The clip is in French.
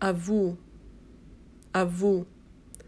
à vous, à vous.